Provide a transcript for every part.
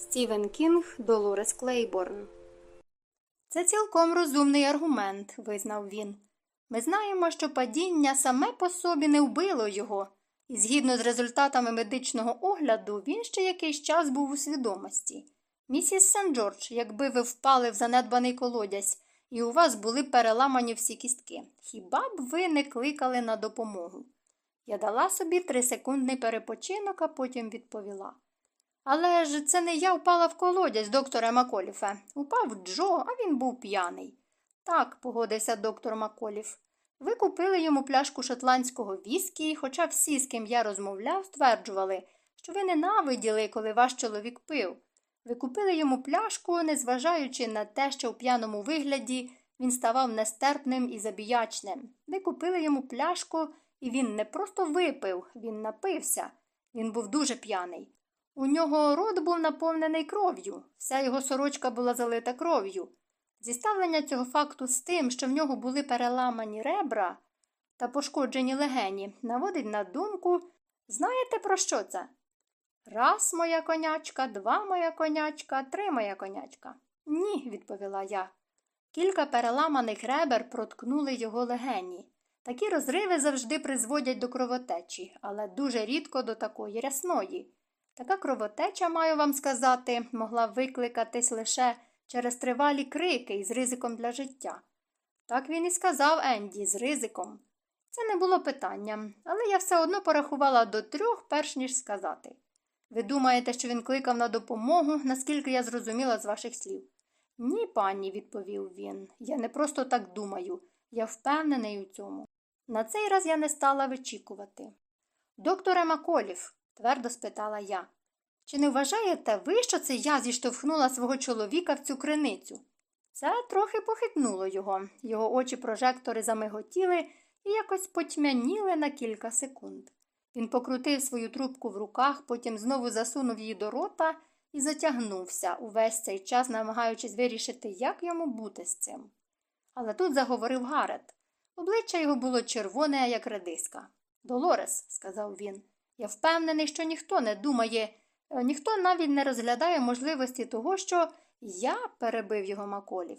Стівен Кінг Долорес Клейборн. Це цілком розумний аргумент, визнав він. Ми знаємо, що падіння саме по собі не вбило його, і згідно з результатами медичного огляду, він ще якийсь час був у свідомості. Місіс Сен Джордж, якби ви впали в занедбаний колодязь, і у вас були переламані всі кістки, хіба б ви не кликали на допомогу? Я дала собі трисекундний перепочинок, а потім відповіла. Але ж це не я впала в колодязь, докторе Маколіфе. Упав Джо, а він був п'яний. Так, погодився доктор Маколіф. Ви купили йому пляшку шотландського віскі, хоча всі, з ким я розмовляв, стверджували, що ви ненавиділи, коли ваш чоловік пив. Ви купили йому пляшку, незважаючи на те, що в п'яному вигляді він ставав нестерпним і забіячним. Ви купили йому пляшку, і він не просто випив, він напився. Він був дуже п'яний. У нього рот був наповнений кров'ю, вся його сорочка була залита кров'ю. Зіставлення цього факту з тим, що в нього були переламані ребра та пошкоджені легені, наводить на думку знаєте, про що це? Раз моя конячка, два моя конячка, три моя конячка. Ні, відповіла я. Кілька переламаних ребер проткнули його легені. Такі розриви завжди призводять до кровотечі, але дуже рідко до такої рясної. Така кровотеча, маю вам сказати, могла викликатись лише через тривалі крики і з ризиком для життя. Так він і сказав Енді з ризиком. Це не було питанням, але я все одно порахувала до трьох, перш ніж сказати. Ви думаєте, що він кликав на допомогу, наскільки я зрозуміла з ваших слів? Ні, пані, відповів він. Я не просто так думаю, я впевнений у цьому. На цей раз я не стала вичікувати. Докторе Маколів, твердо спитала я, чи не вважаєте ви, що це я зіштовхнула свого чоловіка в цю криницю? Це трохи похитнуло його. Його очі прожектори замиготіли і якось потьмяніли на кілька секунд. Він покрутив свою трубку в руках, потім знову засунув її до рота і затягнувся, увесь цей час намагаючись вирішити, як йому бути з цим. Але тут заговорив Гарет. Обличчя його було червоне, як редиска. Долорес, сказав він, я впевнений, що ніхто не думає, е, ніхто навіть не розглядає можливості того, що я перебив його Маколів.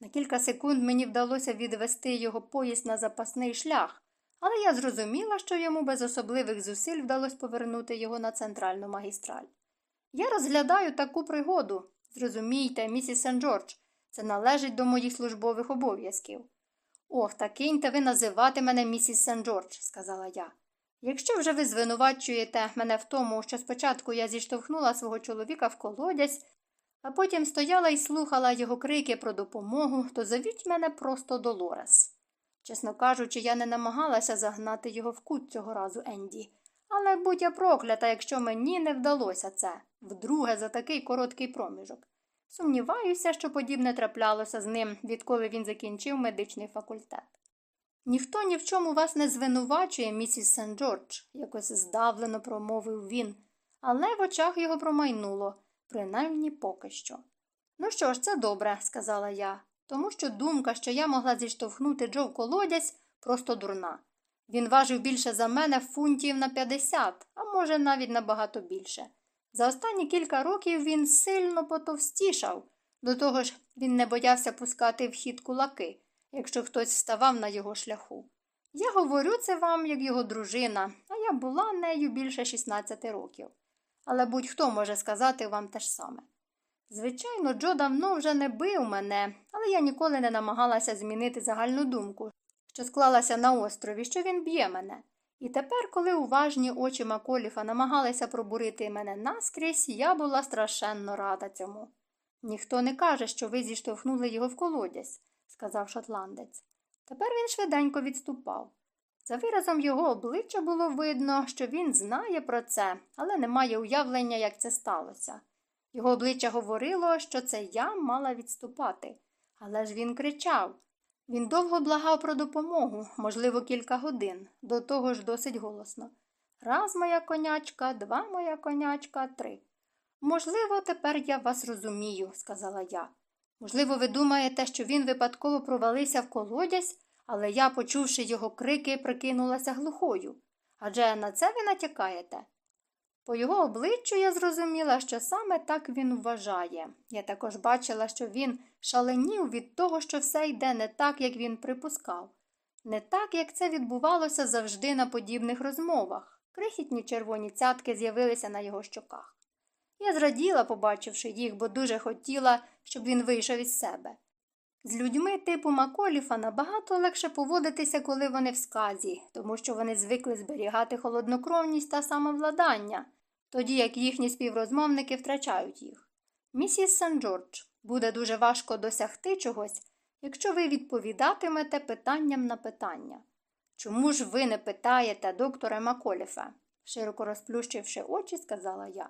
На кілька секунд мені вдалося відвести його поїзд на запасний шлях, але я зрозуміла, що йому без особливих зусиль вдалося повернути його на центральну магістраль. Я розглядаю таку пригоду. Зрозумійте, місіс Сен Джордж, це належить до моїх службових обов'язків. Ох, та киньте ви називати мене місіс Сен Джордж, сказала я. Якщо вже ви звинувачуєте мене в тому, що спочатку я зіштовхнула свого чоловіка в колодязь, а потім стояла і слухала його крики про допомогу, то зовіть мене просто Долорес. Чесно кажучи, я не намагалася загнати його в кут цього разу Енді. Але будь я проклята, якщо мені не вдалося це вдруге за такий короткий проміжок. Сумніваюся, що подібне траплялося з ним, відколи він закінчив медичний факультет. Ніхто ні в чому вас не звинувачує, місіс Сен Джордж, якось здавлено промовив він, але в очах його промайнуло, принаймні поки що. Ну що ж, це добре, сказала я, тому що думка, що я могла зіштовхнути Джо в колодязь, просто дурна. Він важив більше за мене фунтів на 50, а може навіть набагато більше. За останні кілька років він сильно потовстішав, до того ж він не боявся пускати в хід кулаки, якщо хтось вставав на його шляху. Я говорю це вам, як його дружина, а я була нею більше 16 років. Але будь-хто може сказати вам те ж саме. Звичайно, Джо давно вже не бив мене, але я ніколи не намагалася змінити загальну думку, що склалася на острові, що він б'є мене. І тепер, коли уважні очі Маколіфа намагалися пробурити мене наскрізь, я була страшенно рада цьому. Ніхто не каже, що ви зіштовхнули його в колодязь, сказав шотландець. Тепер він швиденько відступав. За виразом його обличчя було видно, що він знає про це, але не має уявлення, як це сталося. Його обличчя говорило, що це я мала відступати, але ж він кричав. Він довго благав про допомогу, можливо, кілька годин, до того ж досить голосно. Раз моя конячка, два моя конячка, три. Можливо, тепер я вас розумію, сказала я. Можливо, ви думаєте, що він випадково провалився в колодязь, але я, почувши його крики, прикинулася глухою. Адже на це ви натякаєте? По його обличчю я зрозуміла, що саме так він вважає. Я також бачила, що він шаленів від того, що все йде не так, як він припускав, не так, як це відбувалося завжди на подібних розмовах. Крихітні червоні цятки з'явилися на його щоках. Я зраділа, побачивши їх, бо дуже хотіла, щоб він вийшов із себе. З людьми типу Маколіфа набагато легше поводитися, коли вони в сказі, тому що вони звикли зберігати холоднокровність та самовладання, тоді як їхні співрозмовники втрачають їх. Місіс Сан Джордж, буде дуже важко досягти чогось, якщо ви відповідатимете питанням на питання. Чому ж ви не питаєте доктора Маколіфа? широко розплющивши очі, сказала я.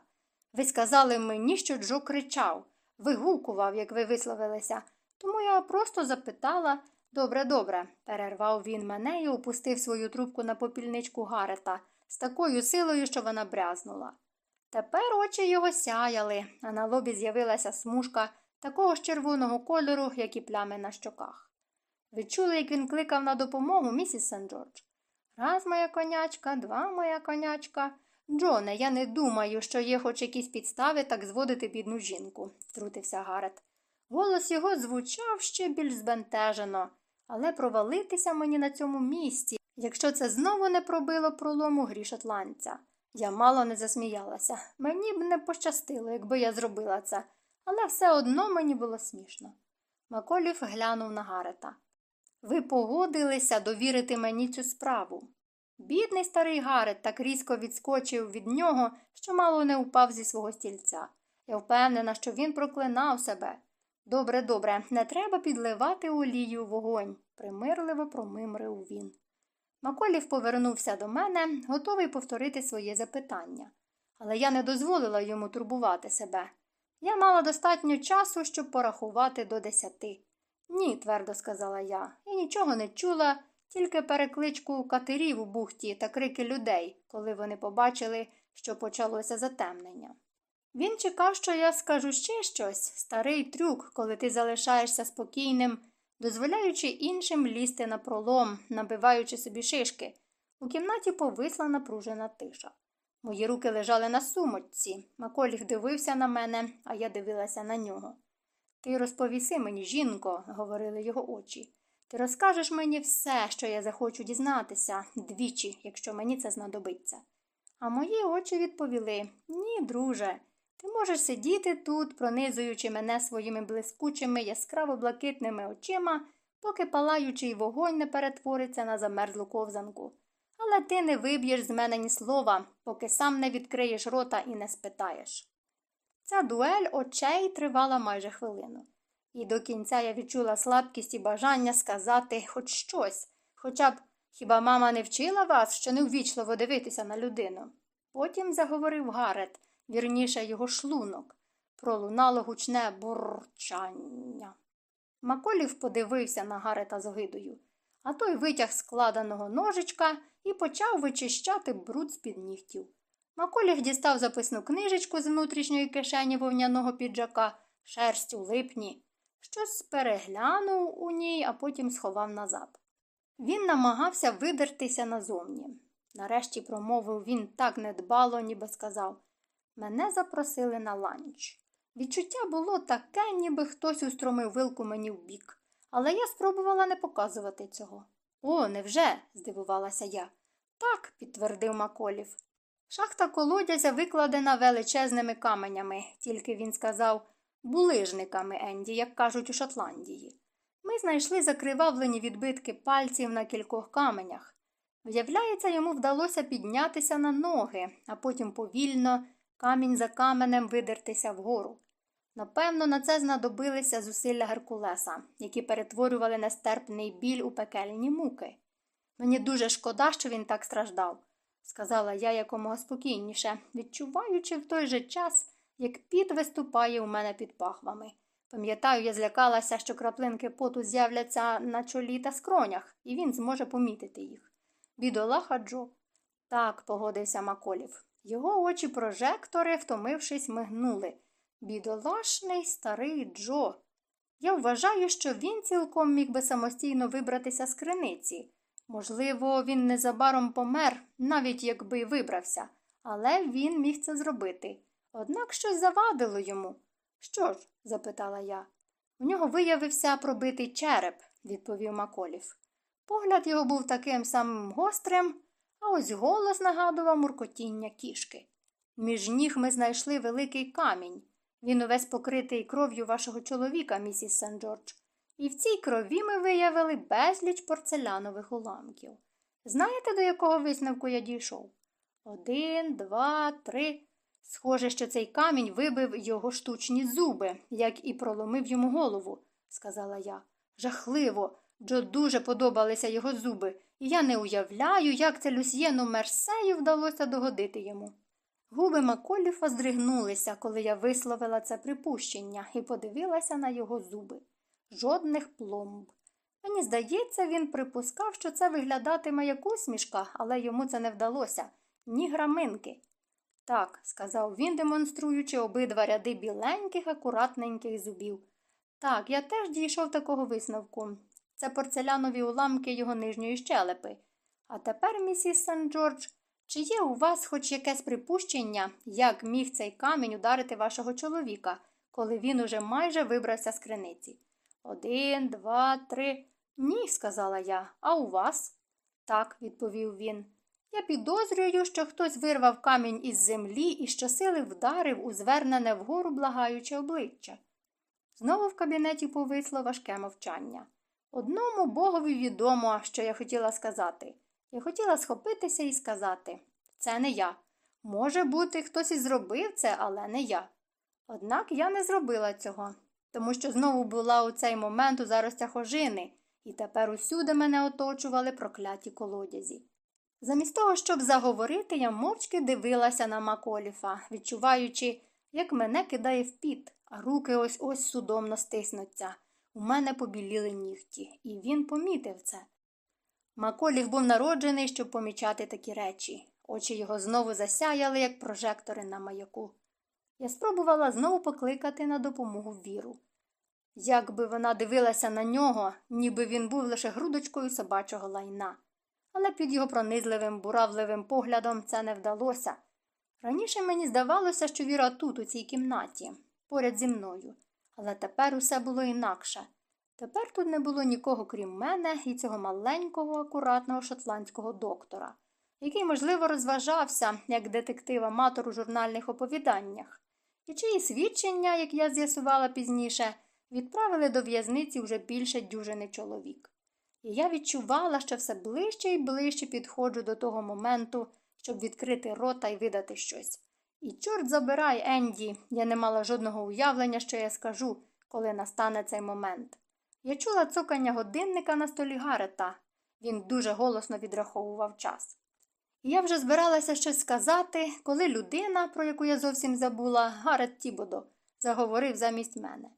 Ви сказали мені, що Джо кричав, вигукував, як ви висловилися. Тому я просто запитала добре, добре, перервав він мене і опустив свою трубку на попільничку Гарета з такою силою, що вона брязнула. Тепер очі його сяяли, а на лобі з'явилася смужка такого ж червоного кольору, як і плями на щоках. Ви чули, як він кликав на допомогу, місіс Сен Джордж? Раз моя конячка, два моя конячка. Джоне, я не думаю, що є хоч якісь підстави так зводити бідну жінку, втрутився Гарет. Голос його звучав ще більш збентежено, але провалитися мені на цьому місці, якщо це знову не пробило пролому грі шотландця. Я мало не засміялася. Мені б не пощастило, якби я зробила це, але все одно мені було смішно. Маколів глянув на Гарета. Ви погодилися довірити мені цю справу. Бідний старий Гарет так різко відскочив від нього, що мало не упав зі свого стільця. Я впевнена, що він проклинав себе. Добре, добре, не треба підливати олію в вогонь, примирливо промимрив він. Маколів повернувся до мене, готовий повторити своє запитання. Але я не дозволила йому турбувати себе. Я мала достатньо часу, щоб порахувати до десяти. Ні, твердо сказала я, і нічого не чула, тільки перекличку катерів у бухті та крики людей, коли вони побачили, що почалося затемнення. Він чекав, що я скажу ще щось старий трюк, коли ти залишаєшся спокійним, дозволяючи іншим лізти на пролом, набиваючи собі шишки. У кімнаті повисла напружена тиша. Мої руки лежали на сумочці. Маколіх дивився на мене, а я дивилася на нього. Ти розповіси мені, жінко, говорили його очі. Ти розкажеш мені все, що я захочу дізнатися, двічі, якщо мені це знадобиться. А мої очі відповіли Ні, друже. Ти можеш сидіти тут, пронизуючи мене своїми блискучими, яскраво блакитними очима, поки палаючий вогонь не перетвориться на замерзлу ковзанку. Але ти не виб'єш з мене ні слова, поки сам не відкриєш рота і не спитаєш. Ця дуель очей тривала майже хвилину, і до кінця я відчула слабкість і бажання сказати хоч щось, хоча б хіба мама не вчила вас, що неввічливо дивитися на людину. Потім заговорив Гарет вірніше його шлунок, пролунало гучне бурчання. Маколів подивився на Гарета з огидою, а той витяг складеного ножичка і почав вичищати бруд з під нігтів. Маколів дістав записну книжечку з внутрішньої кишені вовняного піджака, шерсть у липні, щось переглянув у ній, а потім сховав назад. Він намагався видертися назовні. Нарешті промовив він так недбало, ніби сказав Мене запросили на ланч. Відчуття було таке, ніби хтось устромив вилку мені в бік, але я спробувала не показувати цього. О, невже? здивувалася я. Так, підтвердив Маколів. Шахта колодязя викладена величезними каменями, тільки він сказав булижниками Енді, як кажуть у Шотландії. Ми знайшли закривавлені відбитки пальців на кількох каменях. Виявляється, йому вдалося піднятися на ноги, а потім повільно камінь за каменем видертися вгору. Напевно, на це знадобилися зусилля Геркулеса, які перетворювали нестерпний біль у пекельні муки. Мені дуже шкода, що він так страждав, сказала я якомога спокійніше, відчуваючи в той же час, як піт виступає у мене під пахвами. Пам'ятаю, я злякалася, що краплинки поту з'являться на чолі та скронях, і він зможе помітити їх. Бідолаха Джо. Так, погодився Маколів. Його очі прожектори, втомившись, мигнули. Бідолашний старий Джо. Я вважаю, що він цілком міг би самостійно вибратися з криниці. Можливо, він незабаром помер, навіть якби вибрався, але він міг це зробити. Однак щось завадило йому. Що ж? запитала я. У нього виявився пробитий череп, відповів Маколів. Погляд його був таким самим гострим, а ось голос нагадував муркотіння кішки. Між ніг ми знайшли великий камінь. Він увесь покритий кров'ю вашого чоловіка, місіс Сен Джордж. І в цій крові ми виявили безліч порцелянових уламків. Знаєте, до якого висновку я дійшов? Один, два, три. Схоже, що цей камінь вибив його штучні зуби, як і проломив йому голову, сказала я. Жахливо. Джо дуже подобалися його зуби, і я не уявляю, як це Люсьєну Мерсею вдалося догодити йому. Губи Маколіфа здригнулися, коли я висловила це припущення і подивилася на його зуби. Жодних пломб. Мені здається, він припускав, що це виглядатиме як усмішка, але йому це не вдалося ні граминки. Так, сказав він, демонструючи обидва ряди біленьких, акуратненьких зубів. Так, я теж дійшов такого висновку. Це порцелянові уламки його нижньої щелепи. А тепер, місіс Сен Джордж, чи є у вас хоч якесь припущення, як міг цей камінь ударити вашого чоловіка, коли він уже майже вибрався з криниці? Один, два, три. Ні, сказала я. А у вас? Так, відповів він. Я підозрюю, що хтось вирвав камінь із землі і щосили вдарив у звернене вгору благаюче обличчя. Знову в кабінеті повисло важке мовчання. Одному богові відомо, що я хотіла сказати. Я хотіла схопитися і сказати це не я. Може бути, хтось і зробив це, але не я. Однак я не зробила цього, тому що знову була у цей момент у заростях ожини, і тепер усюди мене оточували прокляті колодязі. Замість того, щоб заговорити, я мовчки дивилася на Маколіфа, відчуваючи, як мене кидає в піт, а руки ось ось судомно стиснуться. У мене побіліли нігті, і він помітив це. Маколіф був народжений, щоб помічати такі речі. Очі його знову засяяли, як прожектори на маяку. Я спробувала знову покликати на допомогу віру. Якби вона дивилася на нього, ніби він був лише грудочкою собачого лайна. Але під його пронизливим, буравливим поглядом це не вдалося. Раніше мені здавалося, що Віра тут, у цій кімнаті, поряд зі мною, але тепер усе було інакше. Тепер тут не було нікого, крім мене і цього маленького, акуратного шотландського доктора, який, можливо, розважався як детектив-аматор у журнальних оповіданнях, і чиї свідчення, як я з'ясувала пізніше, відправили до в'язниці вже більше дюжини чоловік. І я відчувала, що все ближче і ближче підходжу до того моменту, щоб відкрити рота і видати щось. І чорт забирай, Енді, я не мала жодного уявлення, що я скажу, коли настане цей момент. Я чула цокання годинника на столі Гарета. Він дуже голосно відраховував час. І я вже збиралася щось сказати, коли людина, про яку я зовсім забула, Гарет Тібодо, заговорив замість мене.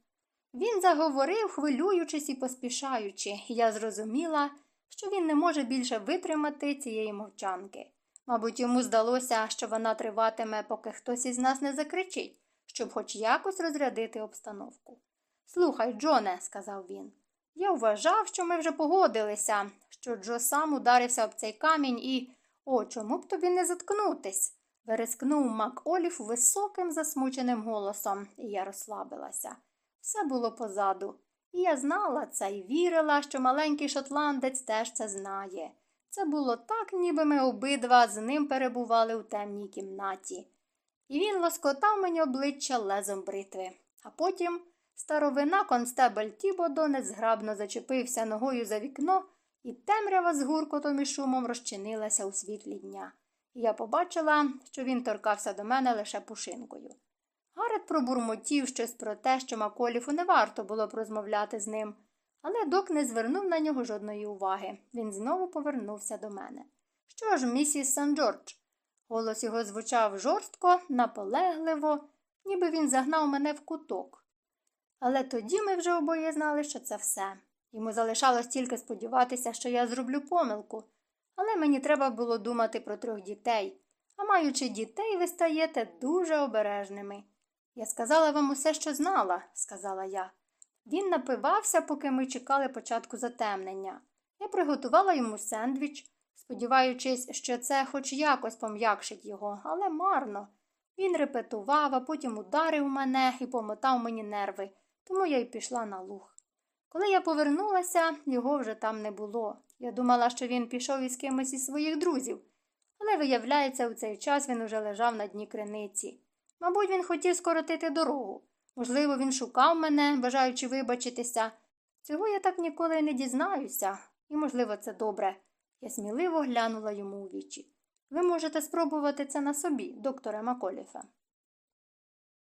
Він заговорив, хвилюючись і поспішаючи, і я зрозуміла, що він не може більше витримати цієї мовчанки. Мабуть, йому здалося, що вона триватиме, поки хтось із нас не закричить, щоб хоч якось розрядити обстановку. Слухай, Джоне, сказав він, я вважав, що ми вже погодилися, що Джо сам ударився об цей камінь і. О, чому б тобі не заткнутись? верескнув Мак Оліф високим засмученим голосом, і я розслабилася. Все було позаду. І я знала це і вірила, що маленький шотландець теж це знає. Це було так, ніби ми обидва з ним перебували у темній кімнаті. І він лоскотав мені обличчя лезом бритви. А потім старовина констебель Тібодо незграбно зачепився ногою за вікно, і темрява з гуркотом і шумом розчинилася у світлі дня. І я побачила, що він торкався до мене лише пушинкою. Гарет пробурмотів щось про те, що Маколіфу не варто було б розмовляти з ним, але док не звернув на нього жодної уваги. Він знову повернувся до мене. Що ж, місіс Сан Джордж? Голос його звучав жорстко, наполегливо, ніби він загнав мене в куток. Але тоді ми вже обоє знали, що це все. Йому залишалось тільки сподіватися, що я зроблю помилку, але мені треба було думати про трьох дітей, а маючи дітей, ви стаєте дуже обережними. Я сказала вам усе, що знала, сказала я. Він напивався, поки ми чекали початку затемнення. Я приготувала йому сендвіч, сподіваючись, що це хоч якось пом'якшить його, але марно. Він репетував, а потім ударив мене і помотав мені нерви, тому я й пішла на луг. Коли я повернулася, його вже там не було. Я думала, що він пішов із кимось із своїх друзів, але, виявляється, у цей час він уже лежав на дні криниці. Мабуть, він хотів скоротити дорогу. Можливо, він шукав мене, бажаючи вибачитися. Цього я так ніколи не дізнаюся, і, можливо, це добре. Я сміливо глянула йому у вічі. Ви можете спробувати це на собі, докторе Маколіфе.